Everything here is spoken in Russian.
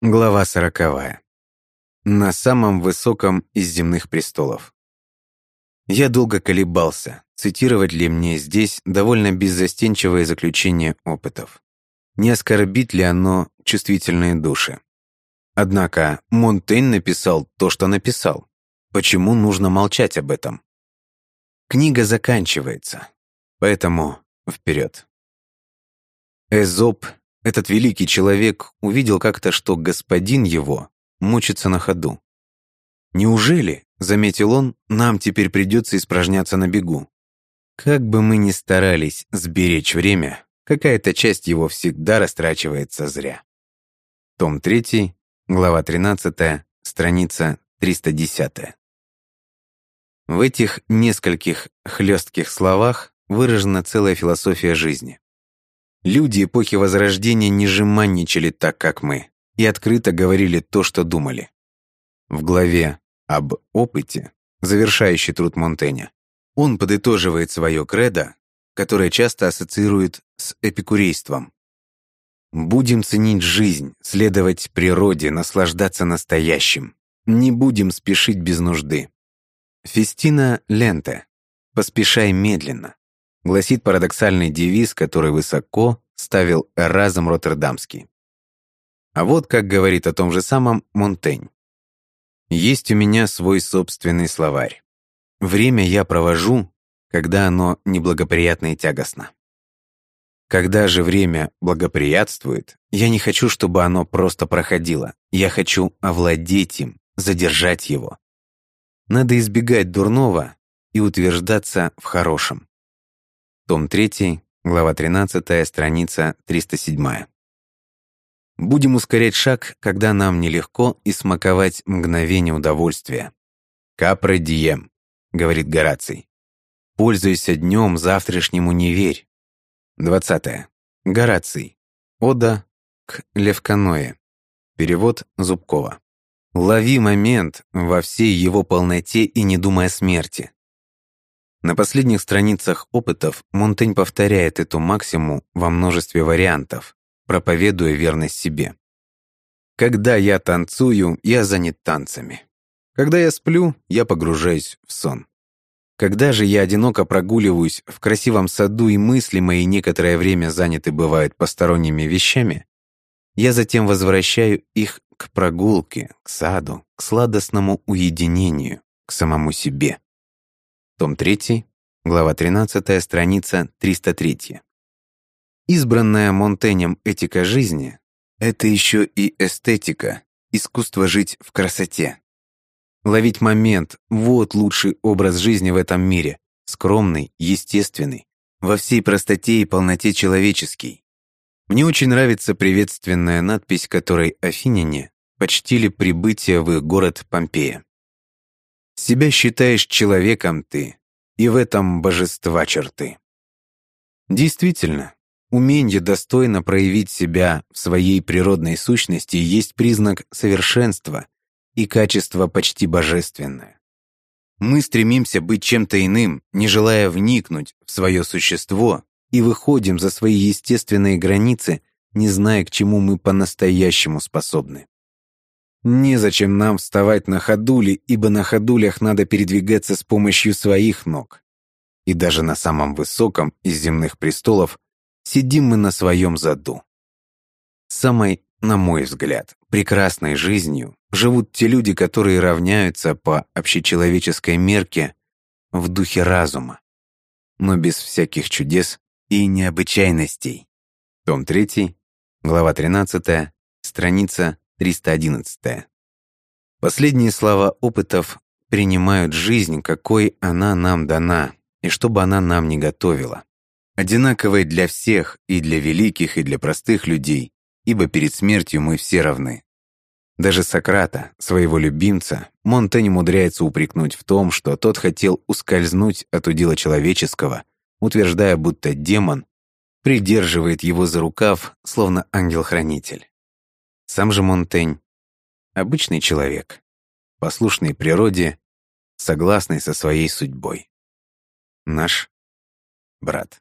Глава сороковая. На самом высоком из земных престолов. Я долго колебался, цитировать ли мне здесь довольно беззастенчивое заключение опытов. Не оскорбит ли оно чувствительные души? Однако Монтень написал то, что написал. Почему нужно молчать об этом? Книга заканчивается, поэтому вперед. Эзоп этот великий человек увидел как-то, что господин его мучится на ходу. «Неужели, — заметил он, — нам теперь придется испражняться на бегу? Как бы мы ни старались сберечь время, какая-то часть его всегда растрачивается зря». Том 3, глава 13, страница 310. В этих нескольких хлестких словах выражена целая философия жизни. Люди эпохи Возрождения не жеманничали так, как мы, и открыто говорили то, что думали. В главе об опыте, завершающий труд Монтэня, он подытоживает свое кредо, которое часто ассоциирует с эпикурейством. «Будем ценить жизнь, следовать природе, наслаждаться настоящим. Не будем спешить без нужды». Фестина Ленте «Поспешай медленно» гласит парадоксальный девиз, который высоко ставил Эразм Роттердамский. А вот как говорит о том же самом Монтень. «Есть у меня свой собственный словарь. Время я провожу, когда оно неблагоприятно и тягостно. Когда же время благоприятствует, я не хочу, чтобы оно просто проходило. Я хочу овладеть им, задержать его. Надо избегать дурного и утверждаться в хорошем. Том 3, глава 13, страница 307. Будем ускорять шаг, когда нам нелегко, и смаковать мгновение удовольствия. «Капре дием», — говорит Гораций. «Пользуйся днем, завтрашнему не верь». 20. Гораций. Ода к Левканое. Перевод Зубкова. «Лови момент во всей его полноте и не думай о смерти. На последних страницах опытов Монтень повторяет эту максиму во множестве вариантов, проповедуя верность себе. Когда я танцую, я занят танцами. Когда я сплю, я погружаюсь в сон. Когда же я одиноко прогуливаюсь в красивом саду и мысли мои некоторое время заняты бывают посторонними вещами, я затем возвращаю их к прогулке, к саду, к сладостному уединению, к самому себе. Том 3, глава 13, страница 303. Избранная Монтенем этика жизни — это еще и эстетика, искусство жить в красоте. Ловить момент — вот лучший образ жизни в этом мире, скромный, естественный, во всей простоте и полноте человеческий. Мне очень нравится приветственная надпись, которой афиняне почтили прибытие в их город Помпея. Себя считаешь человеком ты, и в этом божества черты. Действительно, умение достойно проявить себя в своей природной сущности есть признак совершенства и качество почти божественное. Мы стремимся быть чем-то иным, не желая вникнуть в свое существо, и выходим за свои естественные границы, не зная, к чему мы по-настоящему способны. Незачем нам вставать на ходули, ибо на ходулях надо передвигаться с помощью своих ног. И даже на самом высоком из земных престолов сидим мы на своем заду. Самой, на мой взгляд, прекрасной жизнью живут те люди, которые равняются по общечеловеческой мерке в духе разума, но без всяких чудес и необычайностей. Том 3, глава 13, страница 311. Последние слова опытов принимают жизнь, какой она нам дана, и что бы она нам не готовила. Одинаковой для всех, и для великих, и для простых людей, ибо перед смертью мы все равны. Даже Сократа, своего любимца, Монтень умудряется упрекнуть в том, что тот хотел ускользнуть от удела человеческого, утверждая, будто демон придерживает его за рукав, словно ангел-хранитель. Сам же Монтень — обычный человек, послушный природе, согласный со своей судьбой. Наш брат.